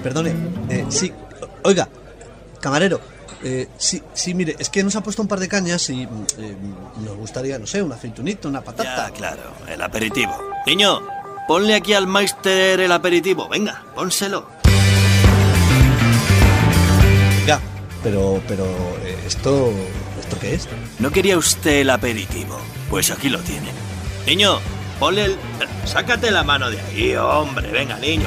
perdone, eh, sí, oiga, camarero, eh, sí, sí, mire, es que nos ha puesto un par de cañas y mm, eh, nos gustaría, no sé, un aceitunito, una patata. Ya, claro, el aperitivo. Niño, ponle aquí al Meister el aperitivo. Venga, pónselo. Ya, pero, pero, esto, ¿esto qué es? ¿No quería usted el aperitivo? Pues aquí lo tiene. Niño, ponle el... Sácate la mano de ahí, hombre. Venga, niño.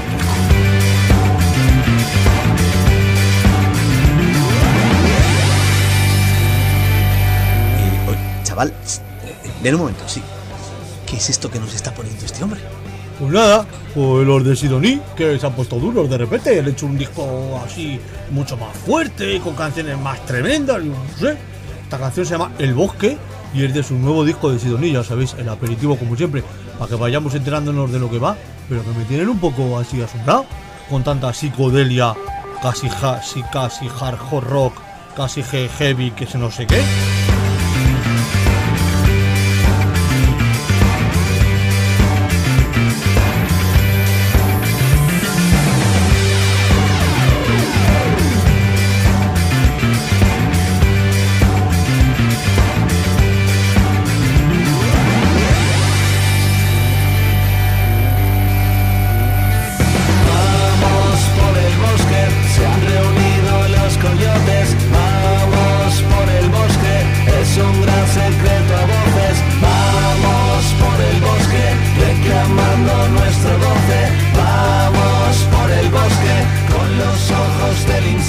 Chaval, eh, momento, sí. ¿Qué es esto que nos está poniendo este hombre? Pues nada, pues los de Sidoní, que se han puesto duros de repente, han hecho un disco así mucho más fuerte, con canciones más tremendas, no sé. Esta canción se llama El Bosque y es de su nuevo disco de Sidoní, ya sabéis, el aperitivo como siempre, para que vayamos enterándonos de lo que va, pero que me tienen un poco así asombrado, con tanta psicodelia, casi, sí, casi hardcore rock, casi he- heavy, que se no sé qué.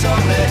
someday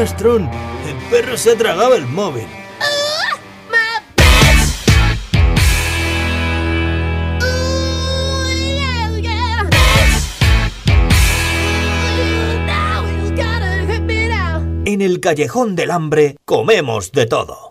El perro se ha tragado el móvil. En el callejón del hambre comemos de todo.